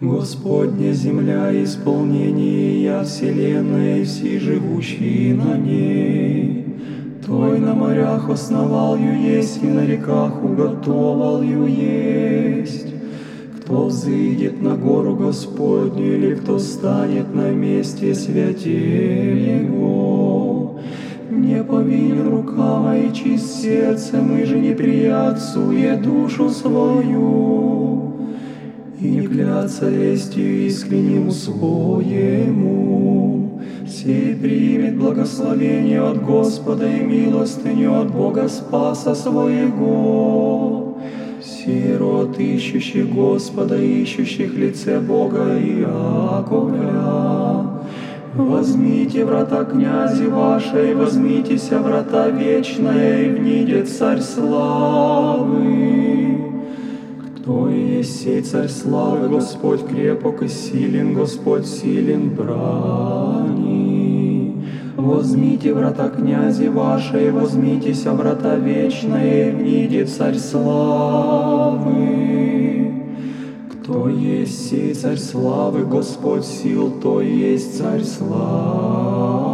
Господня земля, исполнение я вселенной, все живущие на ней. Той на морях основал ю есть, и на реках уготовал ю есть. Кто взыдет на гору Господню, или кто станет на месте святей Его? Не повинен рука моя чист сердце, мы же не приятцуе душу свою. И не кляться лестью искреннему своему. Сей примет благословение от Господа и милостыню от Бога Спаса своего. Сирот, ищущих Господа, ищущих лице Бога Иаковля. Возьмите врата князи вашей, возьмитеся врата вечная, и вниде царь славы. Есть царь славы, Господь крепок и силен, Господь силен брани. Возьмите врата князи вашей, возьмитеся врата вечная, и вниде царь славы. Кто есть царь славы, Господь сил, то есть царь славы.